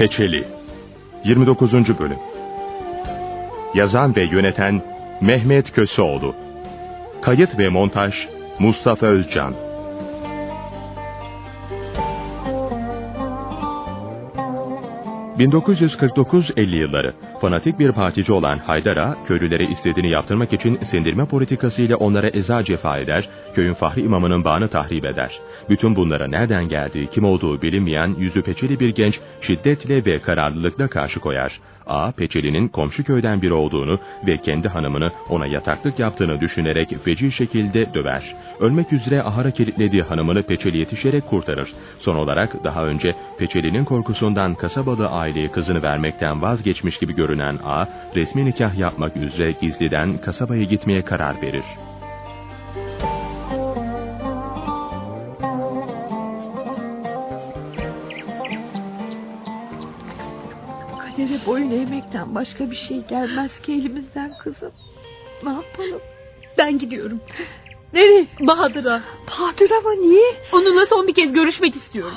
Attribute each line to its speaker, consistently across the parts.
Speaker 1: Peçeli 29. Bölüm Yazan ve yöneten Mehmet Köseoğlu Kayıt ve montaj Mustafa Özcan 1949-50 yılları fanatik bir partici olan Haydar'a köylülere istediğini yaptırmak için sindirme politikasıyla onlara eza cefa eder, köyün fahri imamının bağını tahrip eder. Bütün bunlara nereden geldiği, kim olduğu bilinmeyen yüzü peçeli bir genç şiddetle ve kararlılıkla karşı koyar. A. Peçeli'nin komşu köyden biri olduğunu ve kendi hanımını ona yataklık yaptığını düşünerek feci şekilde döver. Ölmek üzere ahara kilitlediği hanımını Peçeli yetişerek kurtarır. Son olarak daha önce Peçeli'nin korkusundan kasabalı aileye kızını vermekten vazgeçmiş gibi görünen A. resmi nikah yapmak üzere gizliden kasabaya gitmeye karar verir.
Speaker 2: Kadere boyun eğmekten başka bir şey gelmez ki elimizden kızım. Ne yapalım?
Speaker 3: Ben gidiyorum.
Speaker 2: Nereye?
Speaker 3: Bahadır'a.
Speaker 2: Bahadır ama niye?
Speaker 3: Onunla son bir kez görüşmek istiyorum.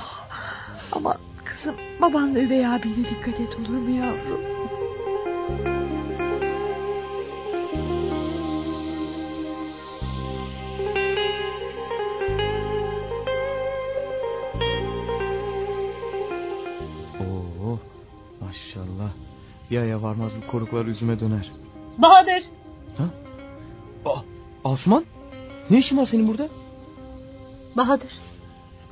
Speaker 2: Ama kızım babanla üvey abine dikkat et olur mu yavrum?
Speaker 4: Maşallah. Ya ya varmaz bu koruklar yüzüme döner.
Speaker 3: Bahadır.
Speaker 4: Aa, Asuman? Ne işin var senin burada?
Speaker 3: Bahadır.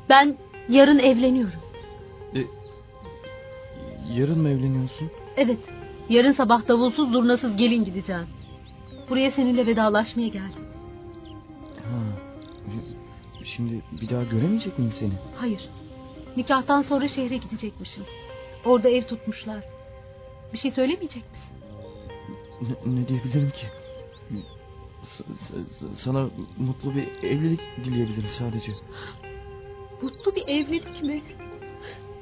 Speaker 3: Ben yarın evleniyorum.
Speaker 4: Yarın mı evleniyorsun?
Speaker 3: Evet. Yarın sabah davulsuz zurnasız gelin gideceğim. Buraya seninle vedalaşmaya geldim.
Speaker 4: Ha. Şimdi bir daha göremeyecek miyim seni?
Speaker 3: Hayır. Nikahtan sonra şehre gidecekmişim. Orada ev tutmuşlar. Bir şey söylemeyecek misin?
Speaker 4: Ne, ne diyebilirim ki? S- s- sana mutlu bir evlilik dileyebilirim sadece.
Speaker 3: Mutlu bir evlilik mi?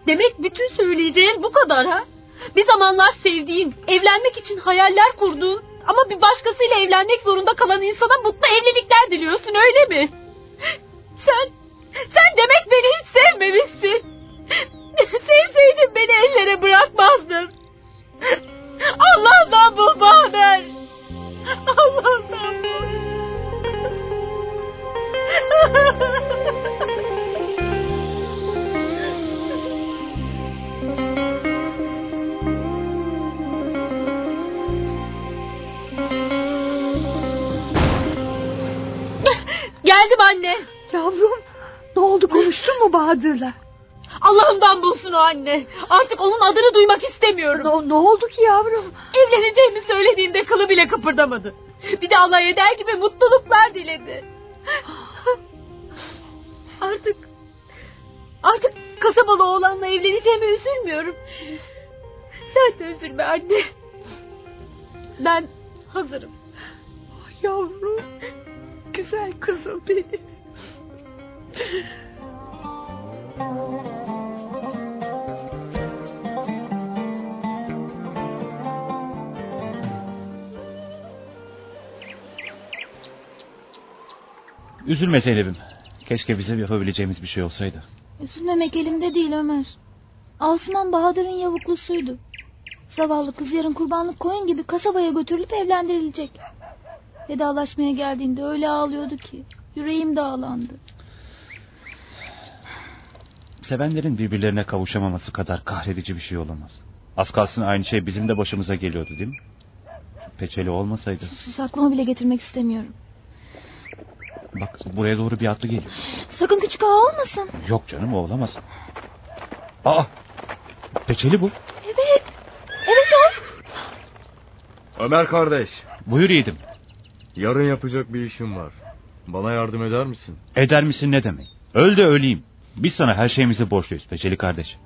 Speaker 3: Demek bütün söyleyeceğin bu kadar ha? Bir zamanlar sevdiğin, evlenmek için hayaller kurduğun ama bir başkasıyla evlenmek zorunda kalan insana mutlu evlilikler diliyorsun öyle mi? Sen, sen demek beni hiç sevmemişsin. Sevseydin beni ellere bırakmazdın. Allah'tan bul Bahadır. Allah'tan bul. Geldim anne.
Speaker 2: Yavrum ne oldu konuştun mu Bahadır'la?
Speaker 3: Allah'ımdan bulsun o anne. Artık onun adını duymak istemiyorum.
Speaker 2: Ne, ne oldu ki yavrum?
Speaker 3: Evleneceğimi söylediğinde kılı bile kıpırdamadı. Bir de alay eder gibi mutluluklar diledi. Artık artık kasabalı oğlanla evleneceğime üzülmüyorum. Sen de üzülme anne. Ben hazırım.
Speaker 2: Yavrum güzel kızım benim.
Speaker 5: Üzülme Zeynep'im. Keşke bizim yapabileceğimiz bir şey olsaydı.
Speaker 6: Üzülmemek elimde değil Ömer. Asuman Bahadır'ın yavuklusuydu. Zavallı kız yarın kurbanlık koyun gibi kasabaya götürülüp evlendirilecek. Vedalaşmaya geldiğinde öyle ağlıyordu ki yüreğim dağlandı.
Speaker 5: Sevenlerin birbirlerine kavuşamaması kadar kahredici bir şey olamaz. Az kalsın aynı şey bizim de başımıza geliyordu değil mi? Peçeli olmasaydı.
Speaker 6: Sus aklıma bile getirmek istemiyorum.
Speaker 5: Bak buraya doğru bir atlı geliyor.
Speaker 6: Sakın küçük ağa olmasın.
Speaker 5: Yok canım o olamaz. Aa! Peçeli bu.
Speaker 6: Evet. Evet o.
Speaker 7: Ömer kardeş,
Speaker 5: Buyur yiğidim.
Speaker 7: yarın yapacak bir işim var. Bana yardım eder misin?
Speaker 5: Eder misin ne demek? Öl de öleyim. Biz sana her şeyimizi borçluyuz Peçeli kardeş.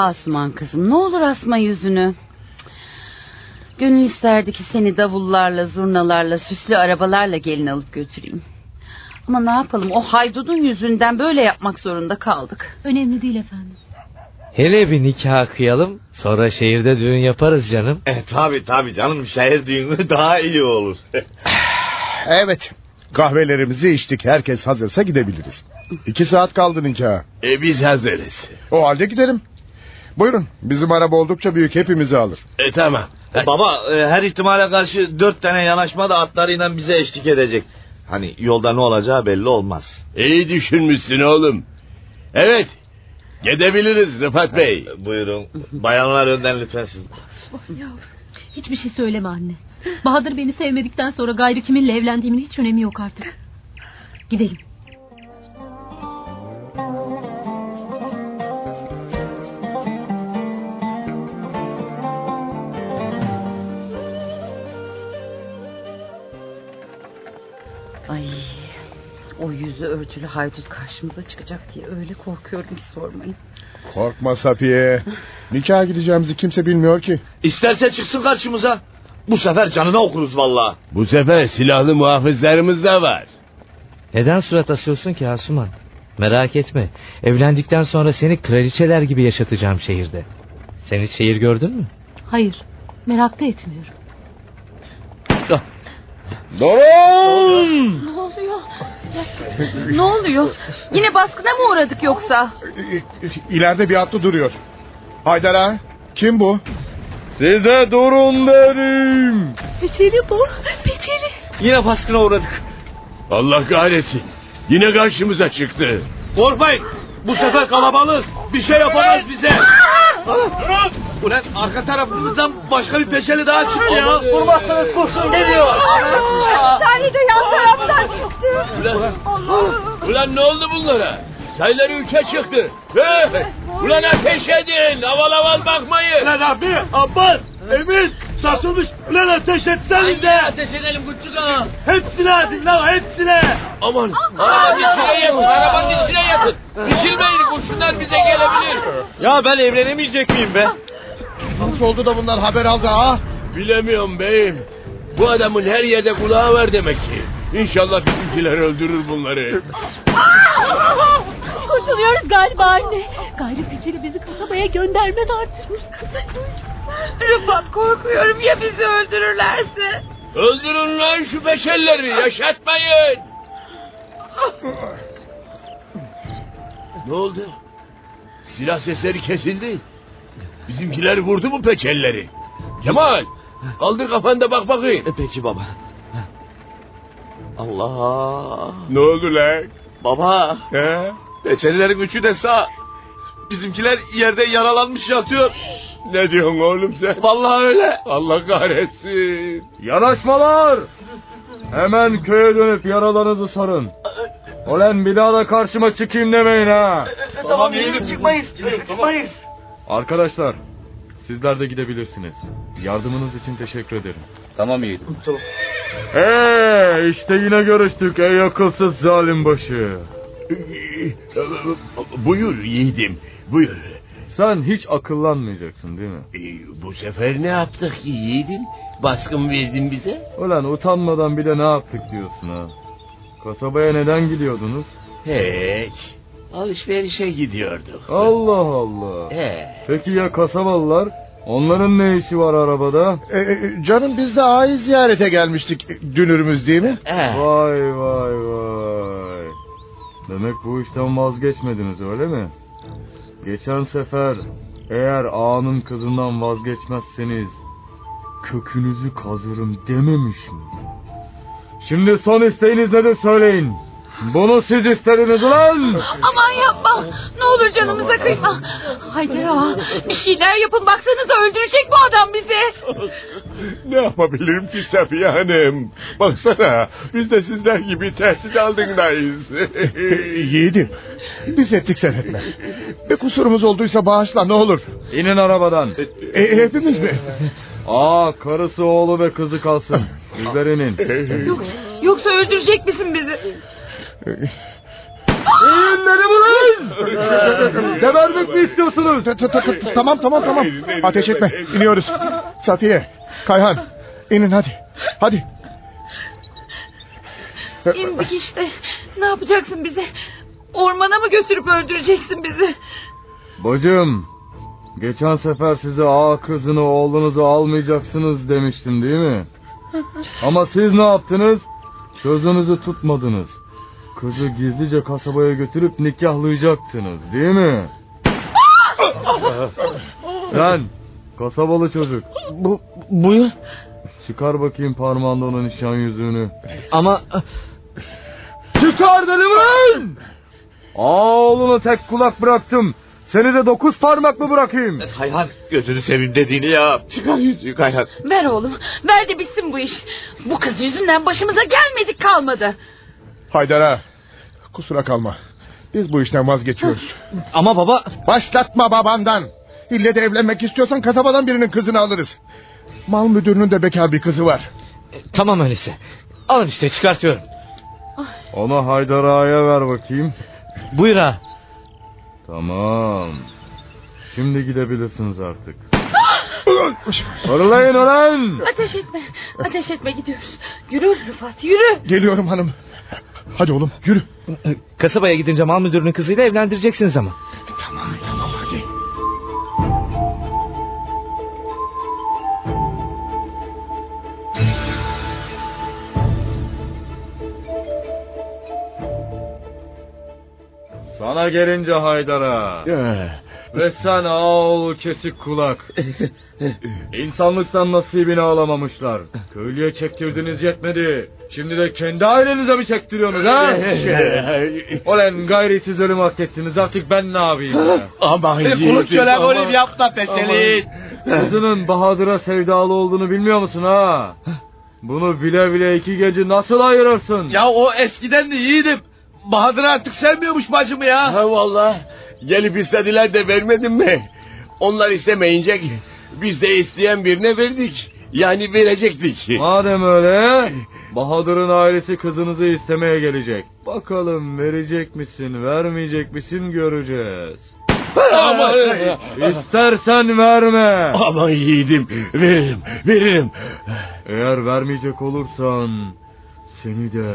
Speaker 8: Asuman kızım ne olur asma yüzünü. Gönül isterdi ki seni davullarla, zurnalarla, süslü arabalarla gelin alıp götüreyim. Ama ne yapalım o haydudun yüzünden böyle yapmak zorunda kaldık.
Speaker 3: Önemli değil efendim.
Speaker 9: Hele bir nikah kıyalım sonra şehirde düğün yaparız canım.
Speaker 10: E, tabi tabi canım şehir düğünü daha iyi olur.
Speaker 11: Evet. Kahvelerimizi içtik. Herkes hazırsa gidebiliriz. İki saat kaldı nikaha.
Speaker 10: e, biz hazırız.
Speaker 11: O halde gidelim. Buyurun. Bizim araba oldukça büyük. Hepimizi alır.
Speaker 10: E, tamam. E, baba e, her ihtimale karşı dört tane yanaşma da atlarıyla bize eşlik edecek. Hani yolda ne olacağı belli olmaz.
Speaker 12: İyi düşünmüşsün oğlum. Evet. Gidebiliriz Rıfat Bey.
Speaker 10: E, buyurun. Bayanlar önden lütfen siz.
Speaker 3: Hiçbir şey söyleme anne. Bahadır beni sevmedikten sonra gayrı kiminle evlendiğimin hiç önemi yok artık. Gidelim.
Speaker 8: Yüzü örtülü haydut karşımıza çıkacak diye öyle korkuyorum sormayın.
Speaker 11: Korkma Safiye. Nikaha gideceğimizi kimse bilmiyor ki.
Speaker 10: İsterse çıksın karşımıza. Bu sefer canına okuruz valla.
Speaker 12: Bu sefer silahlı muhafızlarımız da var.
Speaker 9: Neden surat asıyorsun ki Asuman? Merak etme. Evlendikten sonra seni kraliçeler gibi yaşatacağım şehirde. Sen hiç şehir gördün mü?
Speaker 3: Hayır. Merak da etmiyorum.
Speaker 12: Durun!
Speaker 8: Ne oluyor? Ne oluyor? Yine baskına mı uğradık yoksa?
Speaker 11: İleride bir atlı duruyor. Haydar ağa. Kim bu?
Speaker 7: Size durun derim.
Speaker 3: Peçeli bu. Peçeli.
Speaker 10: Yine baskına uğradık.
Speaker 12: Allah kahretsin. Yine karşımıza çıktı.
Speaker 10: Korkmayın. Bu sefer kalabalık. Bir şey yapamaz bize. Ulan arka tarafımızdan başka bir peçeli daha çıktı ya. Durmazsanız kurşun geliyor.
Speaker 2: Sadece yan taraftan çıktı.
Speaker 12: Ulan, ulan ne oldu bunlara? Sayıları üçe çıktı. Hey! Ulan ateş edin. Aval aval bakmayın.
Speaker 10: Ulan abi, Abbas, Emin, satılmış. Ulan ateş etsenize.
Speaker 9: Ateş edelim küçük ağa.
Speaker 10: Hepsine hadi lan hepsine.
Speaker 12: Aman arabanın içine yakın. Arabanın içine yakın. Dikilmeyin kurşunlar bize gelebilir.
Speaker 10: Ya ben evlenemeyecek miyim be?
Speaker 11: Nasıl oldu da bunlar haber aldı ha?
Speaker 12: Bilemiyorum beyim. Bu adamın her yerde kulağı var demek ki. İnşallah bizimkiler öldürür bunları.
Speaker 3: Kurtuluyoruz galiba anne. Gayrı peçeli bizi kasabaya göndermez artık.
Speaker 2: Rıfat korkuyorum ya bizi öldürürlerse.
Speaker 12: Öldürün lan şu beşerleri yaşatmayın. ne oldu? Silah sesleri kesildi. Bizimkiler vurdu mu peçelleri? Kemal kaldır kafanda bak bakayım.
Speaker 10: E, Peki baba. Allah.
Speaker 12: Ne oldu lan?
Speaker 10: Baba.
Speaker 11: He?
Speaker 10: Peçelilerin üçü de sağ. Bizimkiler yerde yaralanmış yatıyor.
Speaker 12: Ne diyorsun oğlum sen?
Speaker 10: Vallahi öyle.
Speaker 12: Allah kahretsin.
Speaker 7: Yanaşmalar. Hemen köye dönüp yaralarınızı sarın. Olen bir daha da karşıma çıkayım demeyin ha.
Speaker 10: Tamam yeğenim çıkmayız. Çıkmayız.
Speaker 7: Arkadaşlar sizler de gidebilirsiniz. Yardımınız için teşekkür ederim.
Speaker 5: Tamam yiğidim.
Speaker 7: Eee işte yine görüştük ey akılsız zalim başı.
Speaker 12: Buyur yiğidim buyur.
Speaker 7: Sen hiç akıllanmayacaksın değil mi?
Speaker 12: Ee, bu sefer ne yaptık ki yiğidim? Baskın verdin bize.
Speaker 7: Ulan utanmadan bir de ne yaptık diyorsun ha. Kasabaya neden gidiyordunuz?
Speaker 12: Hiç. Alışverişe gidiyorduk.
Speaker 7: Allah Allah.
Speaker 12: He.
Speaker 7: Peki ya kasabalılar? Onların ne işi var arabada?
Speaker 11: E, e, canım biz de ağayı ziyarete gelmiştik. Dünürümüz değil mi?
Speaker 12: He.
Speaker 7: Vay vay vay. Demek bu işten vazgeçmediniz öyle mi? Geçen sefer eğer ağanın kızından vazgeçmezseniz kökünüzü kazırım dememiş mi? Şimdi son isteğiniz nedir söyleyin. Bunu siz istediniz ulan.
Speaker 2: Aman yapma. Ne olur canımıza kıyma. Haydar ağa bir şeyler yapın baksanıza öldürecek bu adam bizi.
Speaker 12: Ne yapabilirim ki Safiye Hanım? Baksana biz de sizler gibi tehdit altındayız.
Speaker 11: Yiğidim. Biz ettik sen etme. Bir kusurumuz olduysa bağışla ne olur.
Speaker 7: İnin arabadan.
Speaker 11: E, hepimiz mi?
Speaker 7: Aa karısı oğlu ve kızı kalsın. Sizler inin.
Speaker 2: Yoksa öldürecek misin bizi?
Speaker 7: Dedim ulan. Gebermek mi istiyorsunuz?
Speaker 11: Ta- ta- ta- ta- Tamam tamam tamam. Ateş etme. İniyoruz. Safiye, Kayhan. inin hadi. Hadi.
Speaker 2: İndik işte. Ne yapacaksın bize? Ormana mı götürüp öldüreceksin bizi?
Speaker 7: Bacım Geçen sefer size ağa kızını oğlunuzu almayacaksınız demiştim değil mi? Ama siz ne yaptınız? Sözünüzü tutmadınız. Kızı gizlice kasabaya götürüp nikahlayacaktınız değil mi? Sen kasabalı çocuk.
Speaker 9: Bu, buyur.
Speaker 7: Çıkar bakayım parmağından o nişan yüzüğünü.
Speaker 9: Ama
Speaker 7: Çıkar dedim lan! Oğlunu tek kulak bıraktım. Seni de dokuz parmak mı bırakayım?
Speaker 10: Kayhan gözünü seveyim dediğini ya. Çıkar yüzüğü Kayhan.
Speaker 2: Ver oğlum. Ver de bitsin bu iş. Bu kız yüzünden başımıza gelmedik kalmadı.
Speaker 11: Haydar'a kusura kalma. Biz bu işten vazgeçiyoruz.
Speaker 9: ama baba
Speaker 11: Başlatma babandan. İlle de evlenmek istiyorsan kasabadan birinin kızını alırız. Mal müdürünün de bekar bir kızı var.
Speaker 9: tamam öyleyse. Alın işte çıkartıyorum.
Speaker 7: Onu Haydar Ağa'ya ver bakayım.
Speaker 9: Buyur ağa.
Speaker 7: Tamam. Şimdi gidebilirsiniz artık. Fırlayın ulan!
Speaker 2: Ateş etme. Ateş etme gidiyoruz. Yürü Rıfat yürü.
Speaker 11: Geliyorum hanım. Hadi oğlum yürü.
Speaker 9: Kasabaya gidince mal müdürünün kızıyla evlendireceksiniz ama.
Speaker 11: Tamam tamam hadi.
Speaker 7: Sana gelince Haydar'a. Ve sen ağol kesik kulak. İnsanlıktan nasibini alamamışlar. Köylüye çektirdiniz yetmedi. Şimdi de kendi ailenize mi çektiriyorsunuz ha? Olen gayrisiz ölüm hak ettiniz artık ben ne yapayım ya?
Speaker 10: Aman yiğidim. şöyle golüm yapma peçeli.
Speaker 7: Kızının Bahadır'a sevdalı olduğunu bilmiyor musun ha? Bunu bile bile iki gece nasıl ayırırsın?
Speaker 10: Ya o eskiden de yiğidim. Bahadır artık sevmiyormuş bacımı ya.
Speaker 12: Ha valla. Gelip istediler de vermedin mi? Onlar istemeyince biz de isteyen birine verdik. Yani verecektik.
Speaker 7: Madem öyle Bahadır'ın ailesi kızınızı istemeye gelecek. Bakalım verecek misin vermeyecek misin göreceğiz.
Speaker 12: Aman,
Speaker 7: İstersen verme.
Speaker 12: aman yiğidim veririm veririm.
Speaker 7: Eğer vermeyecek olursan seni de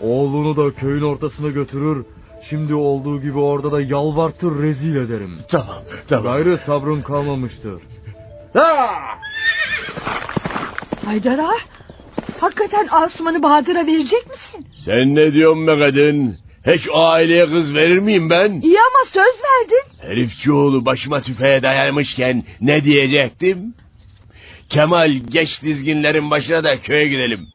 Speaker 7: oğlunu da köyün ortasına götürür. Şimdi olduğu gibi orada da yalvartır rezil ederim.
Speaker 12: Tamam tamam.
Speaker 7: Gayrı sabrım kalmamıştır.
Speaker 13: Haydar ağa, hakikaten Asuman'ı Bahadır'a verecek misin?
Speaker 12: Sen ne diyorsun be kadın? Hiç o aileye kız verir miyim ben?
Speaker 13: İyi ama söz verdin.
Speaker 12: Herifçioğlu başıma tüfeğe dayanmışken ne diyecektim? Kemal geç dizginlerin başına da köye gidelim.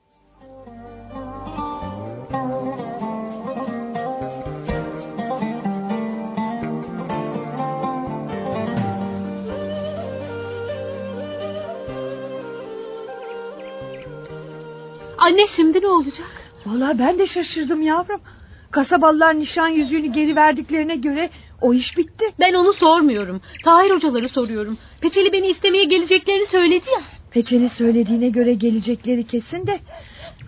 Speaker 3: Anne şimdi ne olacak?
Speaker 13: Vallahi ben de şaşırdım yavrum. Kasabalılar nişan yüzüğünü geri verdiklerine göre o iş bitti.
Speaker 3: Ben onu sormuyorum. Tahir hocaları soruyorum. Peçeli beni istemeye geleceklerini söyledi ya.
Speaker 13: Peçeli söylediğine göre gelecekleri kesin de.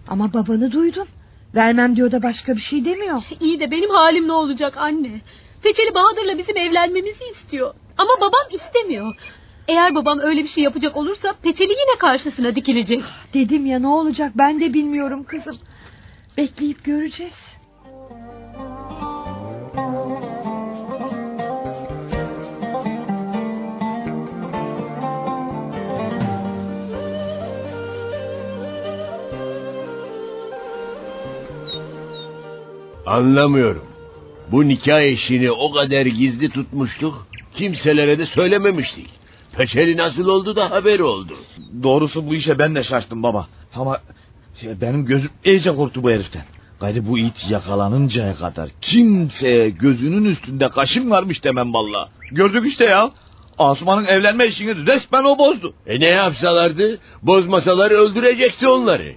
Speaker 13: Ama babanı duydum. Vermem diyor da başka bir şey demiyor.
Speaker 3: İyi de benim halim ne olacak anne? Peçeli Bahadır'la bizim evlenmemizi istiyor. Ama babam istemiyor. Eğer babam öyle bir şey yapacak olursa Peçeli yine karşısına dikilecek.
Speaker 13: Dedim ya ne olacak ben de bilmiyorum kızım. Bekleyip göreceğiz.
Speaker 12: Anlamıyorum. Bu nikah işini o kadar gizli tutmuştuk. Kimselere de söylememiştik. Peçeli nasıl oldu da haberi oldu.
Speaker 10: Doğrusu bu işe ben de şaştım baba. Ama şey, benim gözüm iyice korktu bu heriften. Gayrı bu it yakalanıncaya kadar kimseye gözünün üstünde kaşın varmış demem valla. Gördük işte ya. Asuman'ın evlenme işini resmen o bozdu.
Speaker 12: E ne yapsalardı? Bozmasalar öldürecekti onları.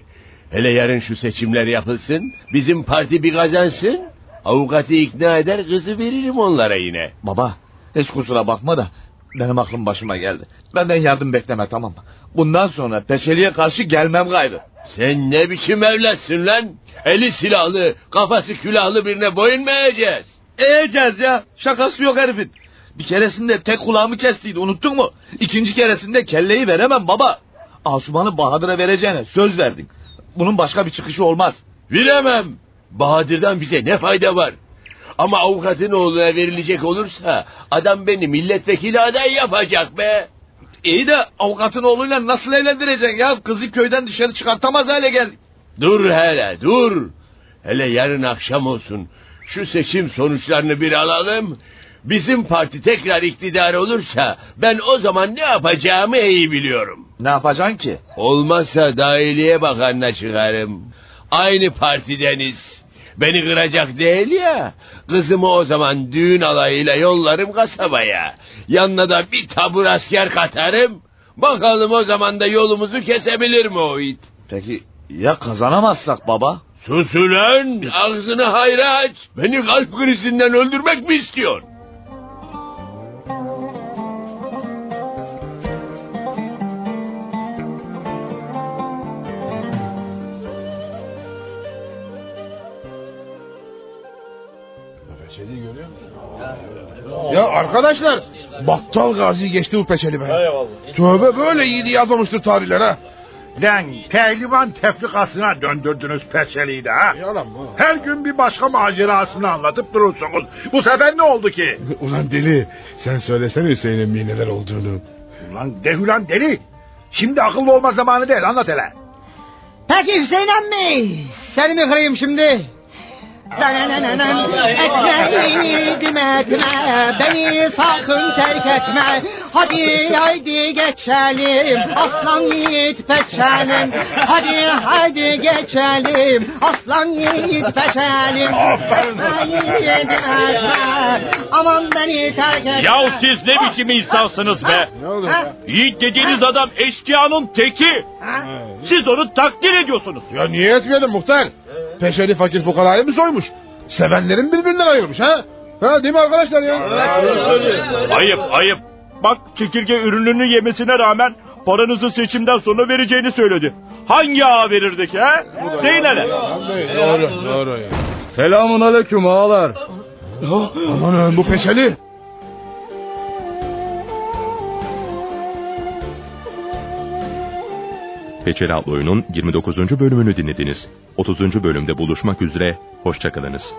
Speaker 12: Hele yarın şu seçimler yapılsın. Bizim parti bir kazansın. Avukatı ikna eder kızı veririm onlara yine.
Speaker 10: Baba hiç kusura bakma da benim aklım başıma geldi. Benden yardım bekleme tamam mı? Bundan sonra peçeliye karşı gelmem gayrı.
Speaker 12: Sen ne biçim evlatsın lan? Eli silahlı, kafası külahlı birine boyun mu eğeceğiz?
Speaker 10: Eğeceğiz ya. Şakası yok herifin. Bir keresinde tek kulağımı kestiydi unuttun mu? İkinci keresinde kelleyi veremem baba. Asuman'ı Bahadır'a vereceğine söz verdin. Bunun başka bir çıkışı olmaz.
Speaker 12: Veremem. Bahadır'dan bize ne fayda var? Ama avukatın oğluna verilecek olursa adam beni milletvekili aday yapacak be.
Speaker 10: İyi de avukatın oğluyla nasıl evlendireceksin ya? Kızı köyden dışarı çıkartamaz hale geldik.
Speaker 12: Dur hele dur. Hele yarın akşam olsun. Şu seçim sonuçlarını bir alalım. Bizim parti tekrar iktidar olursa ben o zaman ne yapacağımı iyi biliyorum.
Speaker 10: Ne yapacaksın ki?
Speaker 12: Olmazsa dahiliye bakanına çıkarım. Aynı partideniz. Beni kıracak değil ya. Kızımı o zaman düğün alayıyla yollarım kasabaya. Yanına da bir tabur asker katarım. Bakalım o zaman da yolumuzu kesebilir mi o it?
Speaker 10: Peki ya kazanamazsak baba?
Speaker 12: Sus ulan ağzını hayra aç. Beni kalp krizinden öldürmek mi istiyor?
Speaker 11: Ya arkadaşlar Battal Gazi geçti bu peçeli be. Tövbe böyle iyiydi yazmamıştır tarihler ha.
Speaker 14: Lan pehlivan tefrikasına döndürdünüz peçeliyi de ha.
Speaker 11: Yalan mı?
Speaker 14: Her gün bir başka macerasını anlatıp durursunuz. Bu sefer ne oldu ki?
Speaker 11: Ulan deli sen söylesene Hüseyin emmiye neler olduğunu.
Speaker 14: Ulan dehülan deli. Şimdi akıllı olma zamanı değil anlat hele.
Speaker 15: Peki Hüseyin emmi. Seni mi kırayım şimdi? Etme yiğidim etme Beni sakın terk etme Hadi haydi geçelim Aslan yiğit peçelim Hadi haydi geçelim Aslan yiğit peçelim Etme yiğidim etme Aman beni terk etme
Speaker 16: Yahu siz ne biçim insansınız be?
Speaker 11: Ne oldu
Speaker 15: Ha?
Speaker 16: Yiğit dediğiniz adam eşkıyanın teki. Siz onu takdir ediyorsunuz.
Speaker 11: Ya niye etmeyelim muhtar? Peçeli fakir fukarayı mı soymuş? Sevenlerin birbirinden ayırmış ha? Ha değil mi arkadaşlar ya?
Speaker 16: Ayıp ayıp. Bak çekirge ürününü yemesine rağmen paranızı seçimden sonra vereceğini söyledi. Hangi ağa verirdik ha? Deyin hele.
Speaker 11: Doğru doğru.
Speaker 7: Selamun aleyküm ağalar.
Speaker 11: Aman bu peçeli.
Speaker 1: Peçeli adlı oyunun 29. bölümünü dinlediniz. 30. bölümde buluşmak üzere, hoşçakalınız.